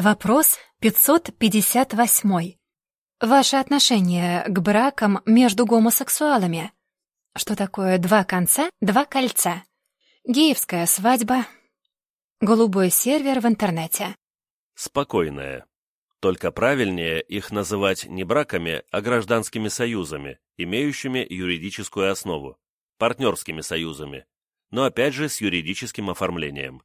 Вопрос 558. Ваше отношение к бракам между гомосексуалами? Что такое два конца, два кольца? Геевская свадьба. Голубой сервер в интернете. Спокойная. Только правильнее их называть не браками, а гражданскими союзами, имеющими юридическую основу, партнерскими союзами, но опять же с юридическим оформлением.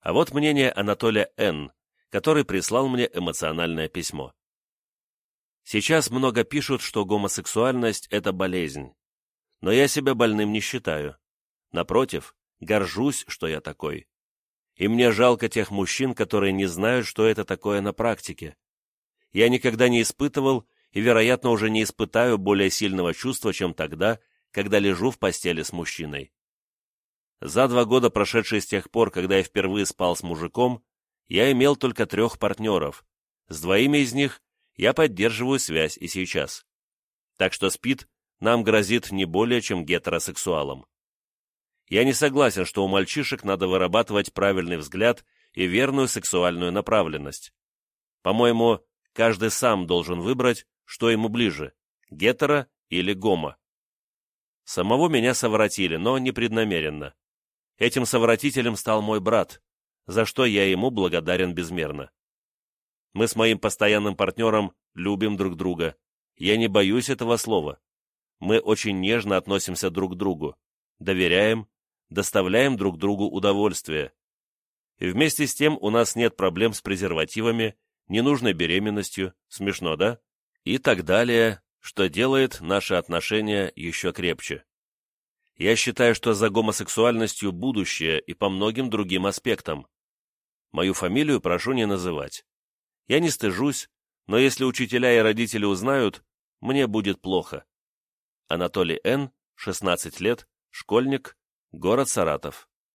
А вот мнение Анатолия Н., который прислал мне эмоциональное письмо. Сейчас много пишут, что гомосексуальность – это болезнь. Но я себя больным не считаю. Напротив, горжусь, что я такой. И мне жалко тех мужчин, которые не знают, что это такое на практике. Я никогда не испытывал и, вероятно, уже не испытаю более сильного чувства, чем тогда, когда лежу в постели с мужчиной. За два года, прошедшие с тех пор, когда я впервые спал с мужиком, я имел только трех партнеров. С двоими из них я поддерживаю связь и сейчас. Так что спит нам грозит не более, чем гетеросексуалам. Я не согласен, что у мальчишек надо вырабатывать правильный взгляд и верную сексуальную направленность. По-моему, каждый сам должен выбрать, что ему ближе – гетеро или гомо. Самого меня совратили, но непреднамеренно. Этим совратителем стал мой брат, за что я ему благодарен безмерно. Мы с моим постоянным партнером любим друг друга. Я не боюсь этого слова. Мы очень нежно относимся друг к другу, доверяем, доставляем друг другу удовольствие. И вместе с тем у нас нет проблем с презервативами, ненужной беременностью, смешно, да? И так далее, что делает наши отношения еще крепче. Я считаю, что за гомосексуальностью будущее и по многим другим аспектам. Мою фамилию прошу не называть. Я не стыжусь, но если учителя и родители узнают, мне будет плохо. Анатолий Н., 16 лет, школьник, город Саратов.